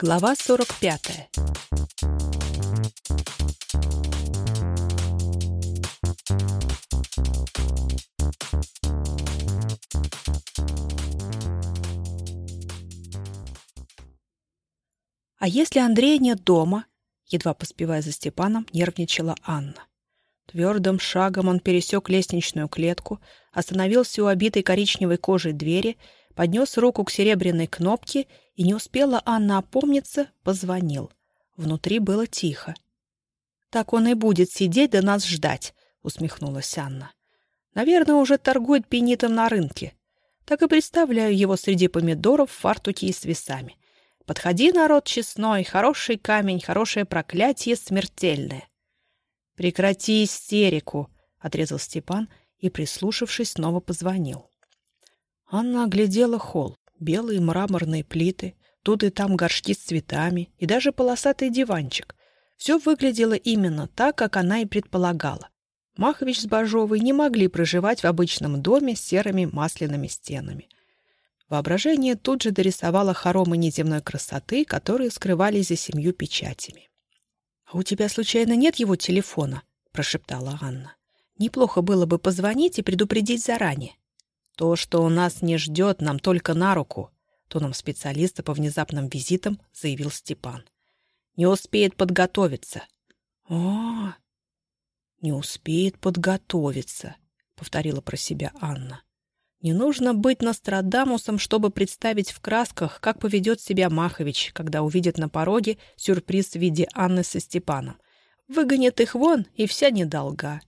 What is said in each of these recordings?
Глава 45 «А если Андрея нет дома?» Едва поспевая за Степаном, нервничала Анна. Твердым шагом он пересек лестничную клетку, остановился у обитой коричневой кожей двери, поднес руку к серебряной кнопке и не успела Анна опомниться, позвонил. Внутри было тихо. «Так он и будет сидеть да нас ждать», — усмехнулась Анна. «Наверное, уже торгует пенитом на рынке. Так и представляю его среди помидоров в фартуке и с весами. Подходи, народ честной, хороший камень, хорошее проклятие смертельное». «Прекрати истерику», — отрезал Степан и, прислушавшись, снова позвонил. Анна оглядела холл белые мраморные плиты, тут и там горшки с цветами и даже полосатый диванчик. Все выглядело именно так, как она и предполагала. Махович с Бажовой не могли проживать в обычном доме с серыми масляными стенами. Воображение тут же дорисовало хоромы неземной красоты, которые скрывались за семью печатями. «А у тебя, случайно, нет его телефона?» — прошептала Анна. «Неплохо было бы позвонить и предупредить заранее». То, что у нас не ждет, нам только на руку, тоном специалиста по внезапным визитам заявил Степан. Не успеет подготовиться. О, не успеет подготовиться, повторила про себя Анна. Не нужно быть Нострадамусом, чтобы представить в красках, как поведет себя Махович, когда увидит на пороге сюрприз в виде Анны со Степаном. Выгонит их вон, и вся недолга.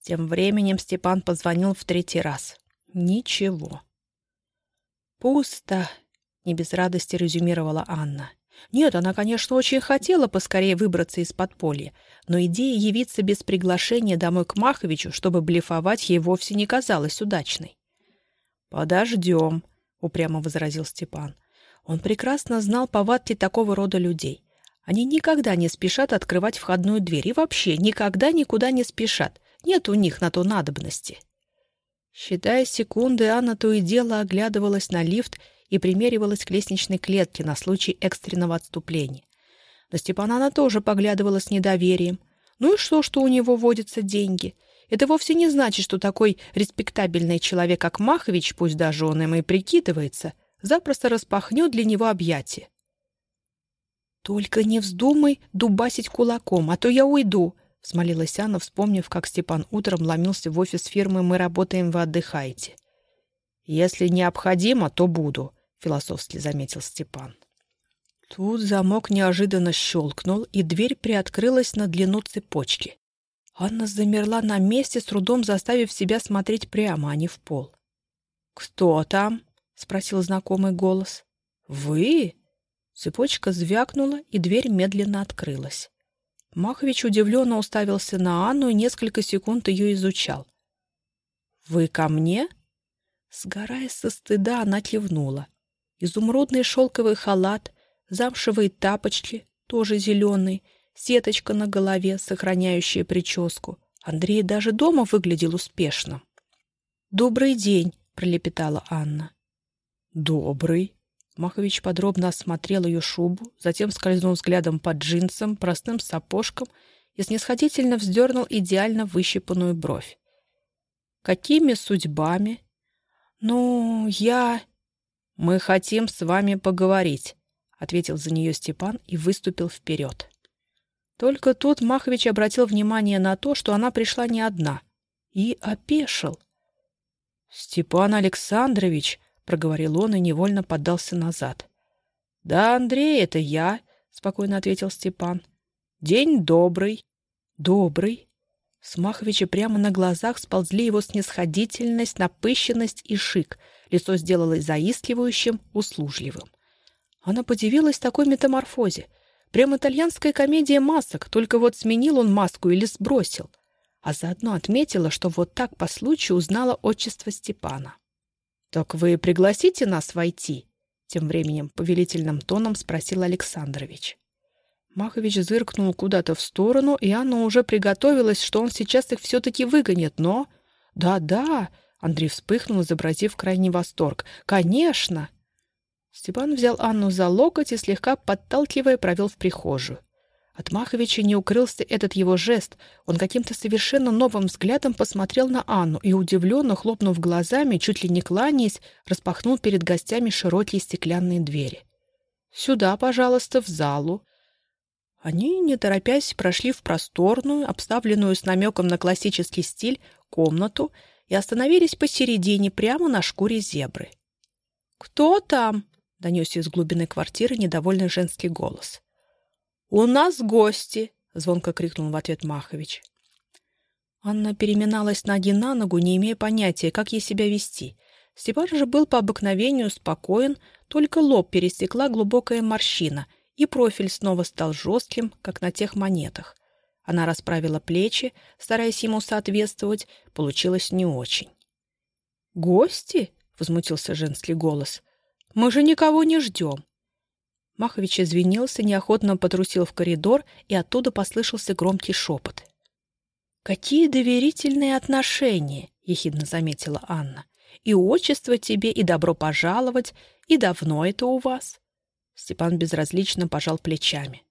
Тем временем Степан позвонил в третий раз. Ничего. «Пусто», — не без радости резюмировала Анна. Нет, она, конечно, очень хотела поскорее выбраться из подполья, но идея явиться без приглашения домой к Маховичу, чтобы блефовать, ей вовсе не казалась удачной. «Подождем», — упрямо возразил Степан. Он прекрасно знал повадки такого рода людей. Они никогда не спешат открывать входную дверь и вообще никогда никуда не спешат. Нет у них на то надобности. Считая секунды, Анна то и дело оглядывалась на лифт и примеривалась к лестничной клетке на случай экстренного отступления. На Степана она тоже поглядывала с недоверием. Ну и что, что у него водятся деньги? Это вовсе не значит, что такой респектабельный человек, как Махович, пусть даже он им и прикидывается, запросто распахнет для него объятия. «Только не вздумай дубасить кулаком, а то я уйду», — смолилась Анна, вспомнив, как Степан утром ломился в офис фирмы «Мы работаем, вы отдыхаете». «Если необходимо, то буду», — философски заметил Степан. Тут замок неожиданно щелкнул, и дверь приоткрылась на длину цепочки. Анна замерла на месте, с трудом заставив себя смотреть прямо, а не в пол. «Кто там?» — спросил знакомый голос. «Вы?» Цепочка звякнула, и дверь медленно открылась. Махович удивленно уставился на Анну и несколько секунд ее изучал. «Вы ко мне?» Сгорая со стыда, она кивнула. Изумрудный шелковый халат, замшевые тапочки, тоже зеленые, сеточка на голове, сохраняющая прическу. Андрей даже дома выглядел успешно. «Добрый день», — пролепетала Анна. «Добрый», Махович подробно осмотрел ее шубу, затем скользнул взглядом по джинсам, простым сапожкам и снисходительно вздернул идеально выщипанную бровь. «Какими судьбами?» «Ну, я...» «Мы хотим с вами поговорить», — ответил за нее Степан и выступил вперед. Только тут Махович обратил внимание на то, что она пришла не одна, и опешил. «Степан Александрович!» — проговорил он и невольно поддался назад. «Да, Андрей, это я», — спокойно ответил Степан. «День добрый». «Добрый». С прямо на глазах сползли его снисходительность, напыщенность и шик. Лицо сделалось заискивающим, услужливым. Она подивилась такой метаморфозе. Прям итальянская комедия масок, только вот сменил он маску или сбросил. А заодно отметила, что вот так по случаю узнала отчество Степана. «Так вы пригласите нас войти?» Тем временем повелительным тоном спросил Александрович. Махович зыркнул куда-то в сторону, и Анна уже приготовилась, что он сейчас их все-таки выгонит, но... «Да-да!» — Андрей вспыхнул, изобразив крайний восторг. «Конечно!» Степан взял Анну за локоть и, слегка подталкивая, провел в прихожую. От Маховича не укрылся этот его жест. Он каким-то совершенно новым взглядом посмотрел на Анну и, удивленно хлопнув глазами, чуть ли не кланяясь, распахнул перед гостями широкие стеклянные двери. «Сюда, пожалуйста, в залу». Они, не торопясь, прошли в просторную, обставленную с намеком на классический стиль, комнату и остановились посередине, прямо на шкуре зебры. «Кто там?» — донесся из глубины квартиры недовольный женский голос. «У нас гости!» — звонко крикнул в ответ Махович. Анна переминалась ноги на ногу, не имея понятия, как ей себя вести. Степан же был по обыкновению спокоен, только лоб пересекла глубокая морщина, и профиль снова стал жестким, как на тех монетах. Она расправила плечи, стараясь ему соответствовать, получилось не очень. «Гости?» — возмутился женский голос. «Мы же никого не ждем». Махович извинился, неохотно потрусил в коридор, и оттуда послышался громкий шепот. «Какие доверительные отношения!» — ехидно заметила Анна. «И отчество тебе, и добро пожаловать, и давно это у вас?» Степан безразлично пожал плечами.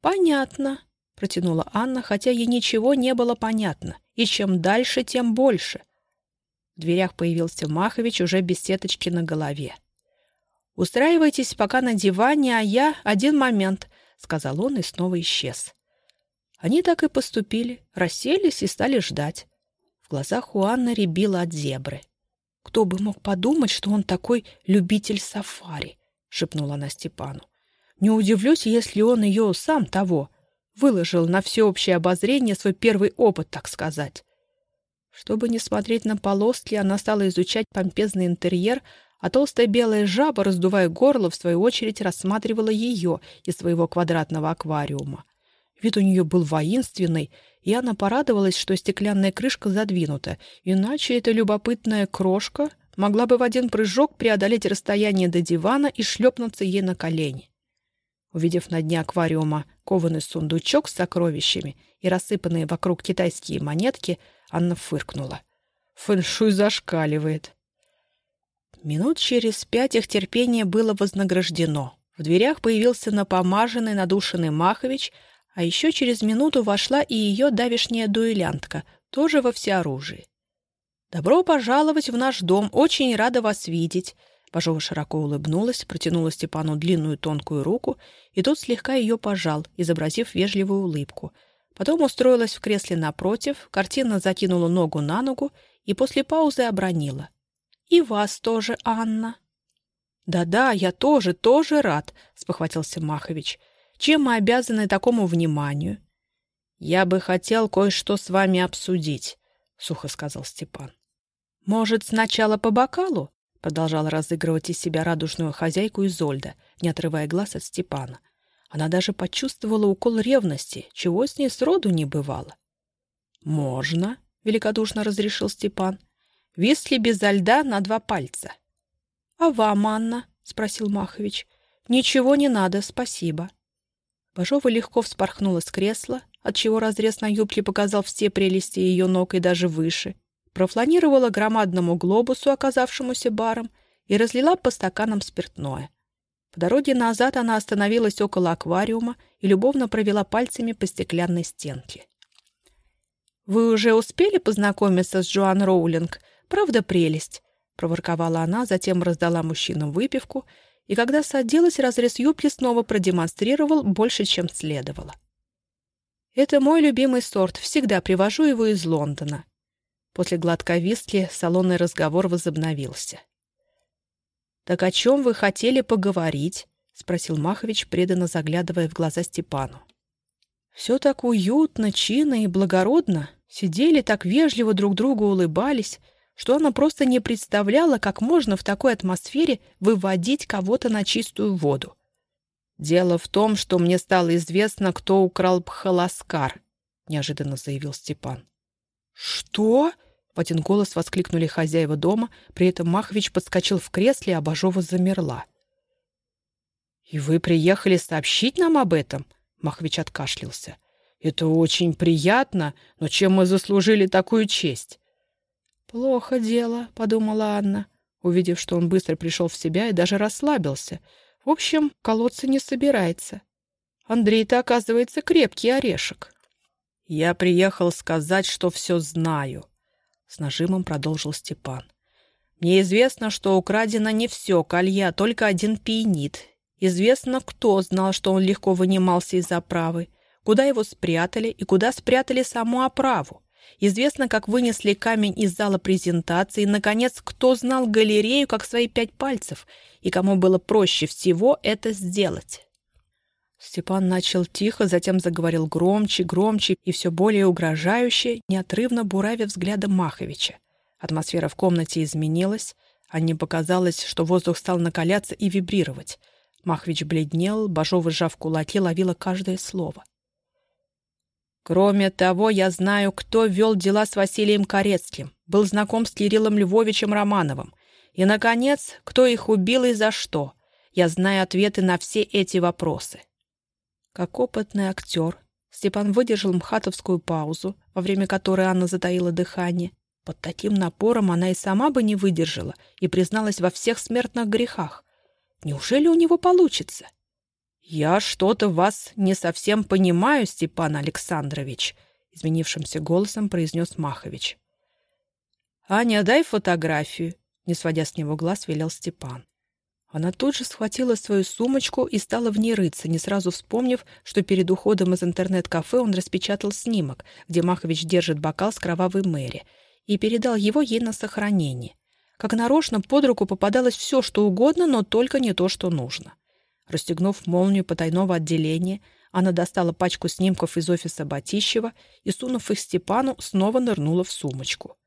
«Понятно», — протянула Анна, хотя ей ничего не было понятно, и чем дальше, тем больше. В дверях появился Махович уже без сеточки на голове. «Устраивайтесь пока на диване, а я один момент», — сказал он и снова исчез. Они так и поступили, расселись и стали ждать. В глазах у Анны рябило от зебры. «Кто бы мог подумать, что он такой любитель сафари?» — шепнула она Степану. «Не удивлюсь, если он ее сам того выложил на всеобщее обозрение свой первый опыт, так сказать». Чтобы не смотреть на полоски, она стала изучать помпезный интерьер, а толстая белая жаба, раздувая горло, в свою очередь рассматривала ее из своего квадратного аквариума. Вид у нее был воинственный, и она порадовалась, что стеклянная крышка задвинута, иначе эта любопытная крошка могла бы в один прыжок преодолеть расстояние до дивана и шлепнуться ей на колени. Увидев на дне аквариума кованый сундучок с сокровищами и рассыпанные вокруг китайские монетки, Анна фыркнула. «Фэншуй зашкаливает». Минут через пять их терпение было вознаграждено. В дверях появился напомаженный, надушенный Махович, а еще через минуту вошла и ее давишняя дуэлянтка, тоже во всеоружии. «Добро пожаловать в наш дом, очень рада вас видеть!» Бажова широко улыбнулась, протянула Степану длинную тонкую руку, и тот слегка ее пожал, изобразив вежливую улыбку. Потом устроилась в кресле напротив, картина закинула ногу на ногу и после паузы обронила. «И вас тоже, Анна». «Да-да, я тоже, тоже рад», — спохватился Махович. «Чем мы обязаны такому вниманию?» «Я бы хотел кое-что с вами обсудить», — сухо сказал Степан. «Может, сначала по бокалу?» — продолжала разыгрывать из себя радужную хозяйку Изольда, не отрывая глаз от Степана. Она даже почувствовала укол ревности, чего с ней сроду не бывало. «Можно», — великодушно разрешил Степан. Висли безо льда на два пальца. — А вам, Анна? — спросил Махович. — Ничего не надо, спасибо. Бажова легко вспорхнула с кресла, отчего разрез на юбке показал все прелести ее ног и даже выше, профланировала громадному глобусу, оказавшемуся баром, и разлила по стаканам спиртное. По дороге назад она остановилась около аквариума и любовно провела пальцами по стеклянной стенке. «Вы уже успели познакомиться с Джоан Роулинг?» Правда, прелесть!» — проворковала она, затем раздала мужчинам выпивку, и когда садилась, разрез юбки снова продемонстрировал больше, чем следовало. «Это мой любимый сорт, всегда привожу его из Лондона». После глотка виски салонный разговор возобновился. «Так о чем вы хотели поговорить?» — спросил Махович, преданно заглядывая в глаза Степану. «Все так уютно, чинно и благородно. Сидели так вежливо друг другу улыбались, что она просто не представляла, как можно в такой атмосфере выводить кого-то на чистую воду. «Дело в том, что мне стало известно, кто украл Пхаласкар», — неожиданно заявил Степан. «Что?» — в один голос воскликнули хозяева дома, при этом Махович подскочил в кресле, а Бажова замерла. «И вы приехали сообщить нам об этом?» — Махович откашлялся. «Это очень приятно, но чем мы заслужили такую честь?» «Плохо дело», — подумала Анна. увидев, что он быстро пришел в себя и даже расслабился. В общем, колоться не собирается. Андрей-то, оказывается, крепкий орешек. «Я приехал сказать, что все знаю», — с нажимом продолжил Степан. «Мне известно, что украдено не все колья, только один пиенит. Известно, кто знал, что он легко вынимался из оправы, куда его спрятали и куда спрятали саму оправу. Известно, как вынесли камень из зала презентации, наконец, кто знал галерею как свои пять пальцев и кому было проще всего это сделать. Степан начал тихо, затем заговорил громче, громче и все более угрожающе, неотрывно буравя взглядом Маховича. Атмосфера в комнате изменилась, а не показалось, что воздух стал накаляться и вибрировать. Махович бледнел, Бажова, сжав кулаки, ловила каждое слово. Кроме того, я знаю, кто вел дела с Василием Корецким, был знаком с Кириллом Львовичем Романовым. И, наконец, кто их убил и за что. Я знаю ответы на все эти вопросы. Как опытный актер, Степан выдержал мхатовскую паузу, во время которой Анна затаила дыхание. Под таким напором она и сама бы не выдержала и призналась во всех смертных грехах. Неужели у него получится? — «Я что-то вас не совсем понимаю, Степан Александрович», — изменившимся голосом произнес Махович. «Аня, дай фотографию», — не сводя с него глаз, велел Степан. Она тут же схватила свою сумочку и стала в ней рыться, не сразу вспомнив, что перед уходом из интернет-кафе он распечатал снимок, где Махович держит бокал с кровавой Мэри, и передал его ей на сохранение. Как нарочно под руку попадалось все, что угодно, но только не то, что нужно. Расстегнув молнию потайного отделения, она достала пачку снимков из офиса Батищева и, сунув их Степану, снова нырнула в сумочку.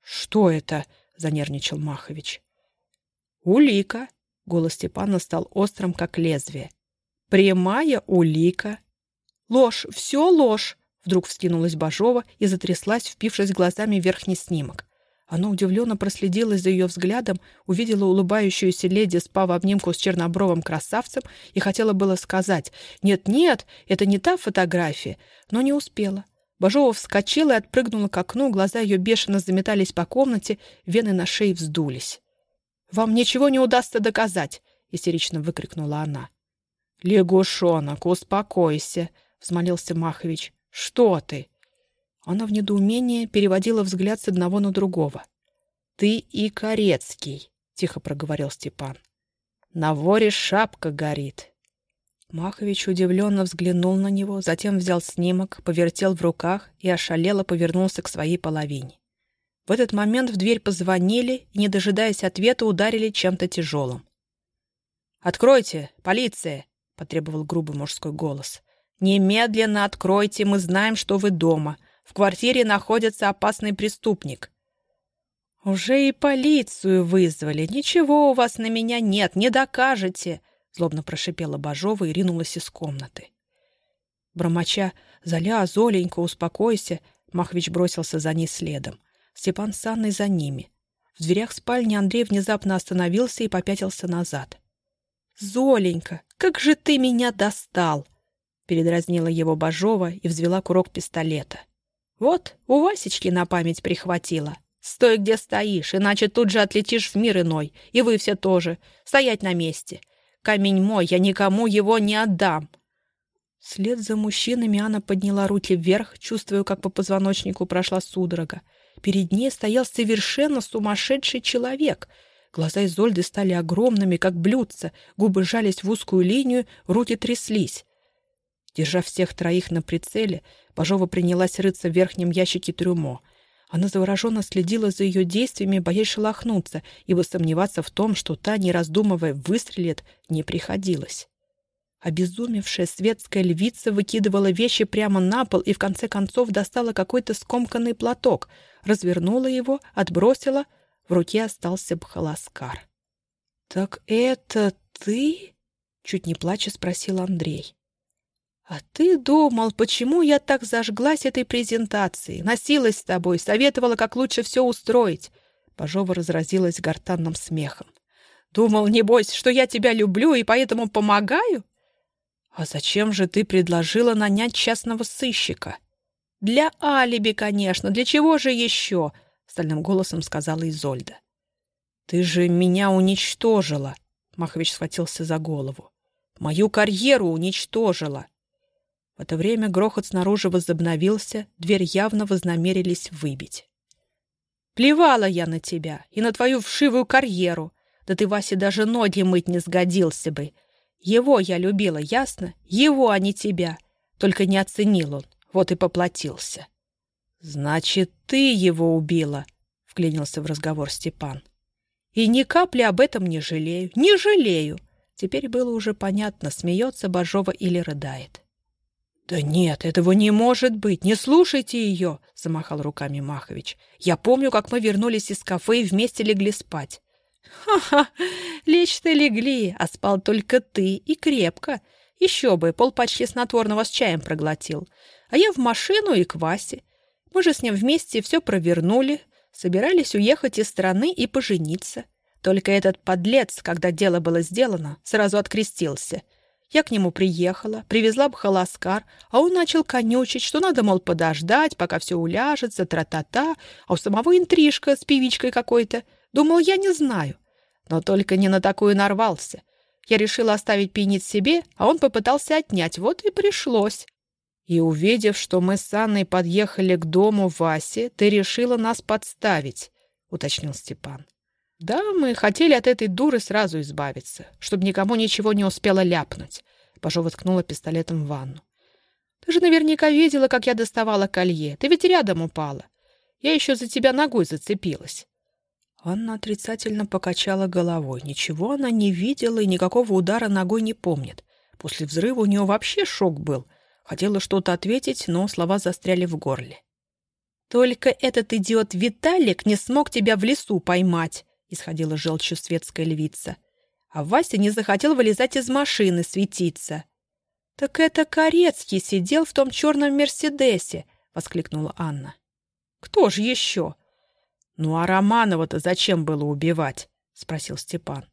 «Что это?» — занервничал Махович. «Улика!» — голос Степана стал острым, как лезвие. «Прямая улика!» «Ложь! Все ложь!» — вдруг вскинулась Бажова и затряслась, впившись глазами в верхний снимок. Она удивленно проследила за ее взглядом, увидела улыбающуюся леди, спа в обнимку с чернобровым красавцем, и хотела было сказать «Нет-нет, это не та фотография», но не успела. Бажова вскочила и отпрыгнула к окну, глаза ее бешено заметались по комнате, вены на шее вздулись. «Вам ничего не удастся доказать!» — истерично выкрикнула она. «Лягушонок, успокойся!» — взмолился Махович. «Что ты?» Она в недоумении переводила взгляд с одного на другого. «Ты и Корецкий», — тихо проговорил Степан. «На воре шапка горит». Махович удивленно взглянул на него, затем взял снимок, повертел в руках и ошалело повернулся к своей половине. В этот момент в дверь позвонили и, не дожидаясь ответа, ударили чем-то тяжелым. «Откройте! Полиция!» — потребовал грубый мужской голос. «Немедленно откройте! Мы знаем, что вы дома. В квартире находится опасный преступник. «Уже и полицию вызвали. Ничего у вас на меня нет, не докажете!» Злобно прошипела Бажова и ринулась из комнаты. Бормоча «Золя, Золенька, успокойся!» Махвич бросился за ней следом. Степан с Анной за ними. В дверях спальни Андрей внезапно остановился и попятился назад. «Золенька, как же ты меня достал!» Передразнила его Бажова и взвела курок пистолета. Вот, у Васечки на память прихватила. Стой, где стоишь, иначе тут же отлетишь в мир иной. И вы все тоже. Стоять на месте. Камень мой, я никому его не отдам. Вслед за мужчинами Анна подняла руки вверх, чувствуя, как по позвоночнику прошла судорога. Перед ней стоял совершенно сумасшедший человек. Глаза Изольды стали огромными, как блюдца, губы сжались в узкую линию, руки тряслись. Держа всех троих на прицеле, Бажова принялась рыться в верхнем ящике трюмо. Она завороженно следила за ее действиями, боясь шелохнуться, ибо сомневаться в том, что та, не раздумывая, выстрелит, не приходилось. Обезумевшая светская львица выкидывала вещи прямо на пол и в конце концов достала какой-то скомканный платок, развернула его, отбросила. В руке остался бхаласкар. «Так это ты?» — чуть не плача спросил Андрей. «А ты думал, почему я так зажглась этой презентацией? Носилась с тобой, советовала, как лучше все устроить». Бажова разразилась гортанным смехом. «Думал, небось, что я тебя люблю и поэтому помогаю?» «А зачем же ты предложила нанять частного сыщика?» «Для алиби, конечно. Для чего же еще?» — стальным голосом сказала Изольда. «Ты же меня уничтожила!» Махович схватился за голову. «Мою карьеру уничтожила!» В это время грохот снаружи возобновился, дверь явно вознамерились выбить. «Плевала я на тебя и на твою вшивую карьеру. Да ты, Вася, даже ноги мыть не сгодился бы. Его я любила, ясно? Его, а не тебя. Только не оценил он, вот и поплатился». «Значит, ты его убила», — вклинился в разговор Степан. «И ни капли об этом не жалею, не жалею». Теперь было уже понятно, смеется Бажова или рыдает. «Да нет, этого не может быть! Не слушайте ее!» — замахал руками Махович. «Я помню, как мы вернулись из кафе и вместе легли спать». «Ха-ха! Лечь-то легли, а спал только ты и крепко. Еще бы, полпачки снотворного с чаем проглотил. А я в машину и к Васе. Мы же с ним вместе все провернули, собирались уехать из страны и пожениться. Только этот подлец, когда дело было сделано, сразу открестился — я к нему приехала, привезла бы холоскар, а он начал конючить, что надо, мол, подождать, пока все уляжется, тра-та-та, а у самого интрижка с певичкой какой-то. Думал, я не знаю. Но только не на такую нарвался. Я решила оставить пенить себе, а он попытался отнять, вот и пришлось. И увидев, что мы с Анной подъехали к дому Васи, ты решила нас подставить, — уточнил Степан. Да, мы хотели от этой дуры сразу избавиться, чтобы никому ничего не успела ляпнуть. Пажова ткнула пистолетом в ванну. Ты же наверняка видела, как я доставала колье. Ты ведь рядом упала. Я еще за тебя ногой зацепилась. Анна отрицательно покачала головой. Ничего она не видела и никакого удара ногой не помнит. После взрыва у нее вообще шок был. Хотела что-то ответить, но слова застряли в горле. «Только этот идиот Виталик не смог тебя в лесу поймать исходила желчью светская львица. А Вася не захотел вылезать из машины, светиться. «Так это Корецкий сидел в том черном Мерседесе!» — воскликнула Анна. «Кто же еще?» «Ну а Романова-то зачем было убивать?» — спросил Степан.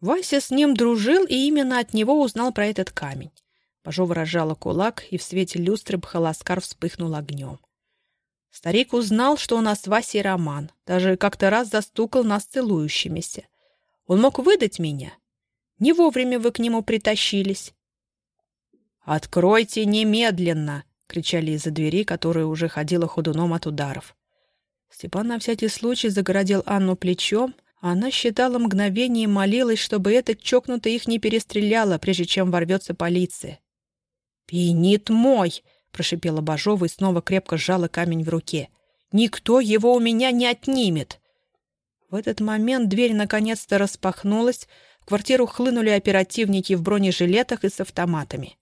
Вася с ним дружил и именно от него узнал про этот камень. Пажо выражала кулак, и в свете люстры Бхаласкар вспыхнул огнем. Старик узнал, что у нас с Васей роман, даже как-то раз застукал нас целующимися. Он мог выдать меня. Не вовремя вы к нему притащились. «Откройте немедленно!» — кричали из-за двери, которая уже ходила ходуном от ударов. Степан на всякий случай загородил Анну плечом, а она считала мгновение и молилась, чтобы этот чокнутый их не перестреляло, прежде чем ворвется полиция. «Пенит мой!» Прошипела Бажова и снова крепко сжала камень в руке. «Никто его у меня не отнимет!» В этот момент дверь наконец-то распахнулась, в квартиру хлынули оперативники в бронежилетах и с автоматами.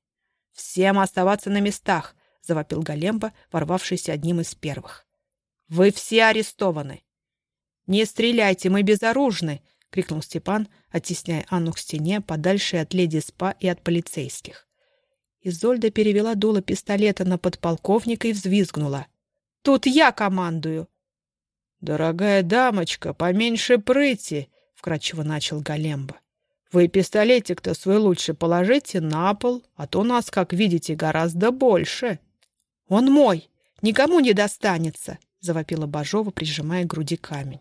«Всем оставаться на местах!» — завопил Галемба, ворвавшийся одним из первых. «Вы все арестованы!» «Не стреляйте, мы безоружны!» — крикнул Степан, оттесняя Анну к стене, подальше от леди Спа и от полицейских. Изольда перевела дуло пистолета на подполковника и взвизгнула. «Тут я командую!» «Дорогая дамочка, поменьше прыти!» — вкратчиво начал Галемба. «Вы пистолетик-то свой лучше положите на пол, а то нас, как видите, гораздо больше». «Он мой! Никому не достанется!» — завопила Бажова, прижимая к груди камень.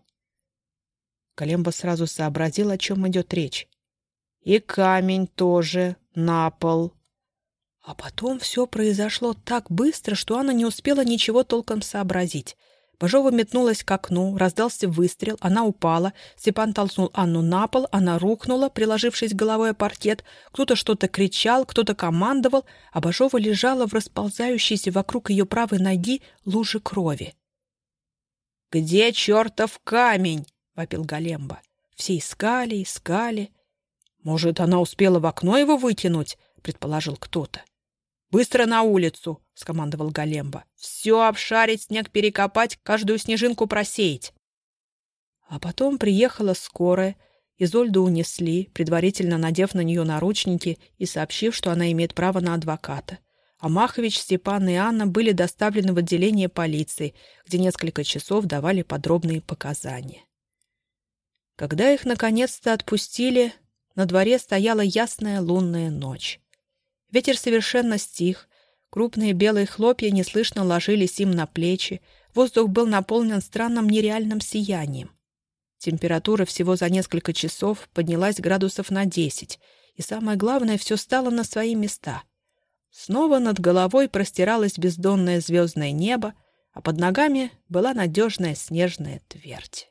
Галемба сразу сообразил, о чем идет речь. «И камень тоже на пол!» А потом все произошло так быстро, что она не успела ничего толком сообразить. Бажова метнулась к окну, раздался выстрел, она упала. Степан толкнул Анну на пол, она рухнула, приложившись головой о паркет. Кто-то что-то кричал, кто-то командовал, а Бажова лежала в расползающейся вокруг ее правой ноги луже крови. «Где чертов камень?» — вопил Галемба. Все искали, искали. «Может, она успела в окно его вытянуть?» — предположил кто-то. «Быстро на улицу!» — скомандовал Галемба. «Все обшарить, снег перекопать, каждую снежинку просеять!» А потом приехала скорая, Изольду унесли, предварительно надев на нее наручники и сообщив, что она имеет право на адвоката. А Махович, Степан и Анна были доставлены в отделение полиции, где несколько часов давали подробные показания. Когда их наконец-то отпустили, на дворе стояла ясная лунная ночь. Ветер совершенно стих, крупные белые хлопья неслышно ложились им на плечи, воздух был наполнен странным нереальным сиянием. Температура всего за несколько часов поднялась градусов на 10, и самое главное, все стало на свои места. Снова над головой простиралось бездонное звездное небо, а под ногами была надежная снежная твердь.